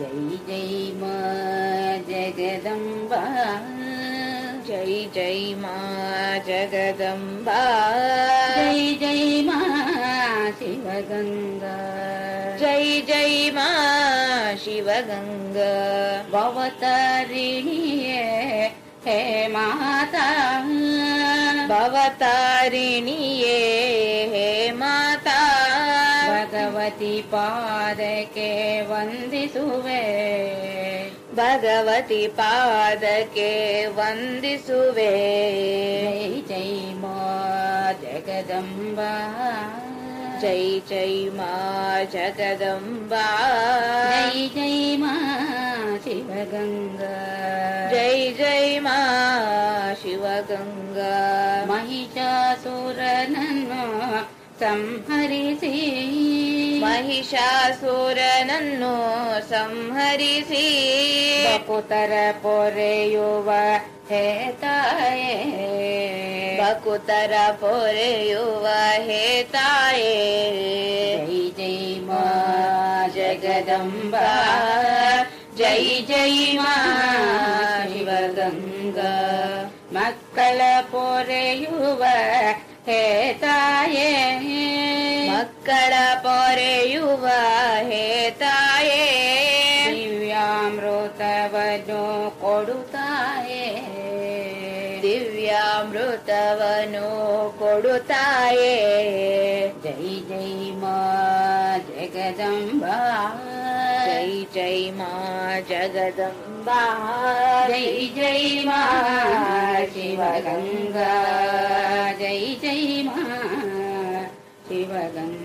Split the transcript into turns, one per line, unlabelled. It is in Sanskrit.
जय जय मा जगदम्बा।
जय जय मा जगदम्बा।
जय जय मा शिवगङ्गा।
जय जय मा शिवगङ्गा।
भवतारिणीये हे माता।
भवतारिणीये हे माता
भगवती पादके वन्दिसुवे
भगवती पादके वन्दिसुवे
जय जय मा जगदम्बा।
जय जय मा जगदम्बा।
जय जय मा शिवगङ्गा।
जय जय मा शिवगङ्गा।
महिषासुरनನ್ನು संहरि
महिषासुरननु संहरि
पतर पोरे युव
हेताये पकुतर पोरे युव
हेताये जय जयि मा
जगदम्बा। जय जयि
मा शिवगङ्गा मकल पोरेयुव हेता
ಮಕ್ಕಳ ಪೊರೆಯುವ ಹೇ ತಾಯೇ
ದಿವ್ಯಾಮೃತವನ್ನು ಕೊಡುತ್ತಾಯೇ
ದಿವ್ಯಾಮೃತವನು ಕೊಡುತ್ತಾಯೇ
ಜೈ ಜೈ ಮಾ ಜಗದಂಬಾ
ಜೈ ಜೈ ಮಾ ಜಗದಂಬಾ
ಜೈ ಜೈ ಮಾ ಶಿವಗಂಗಾ பதம்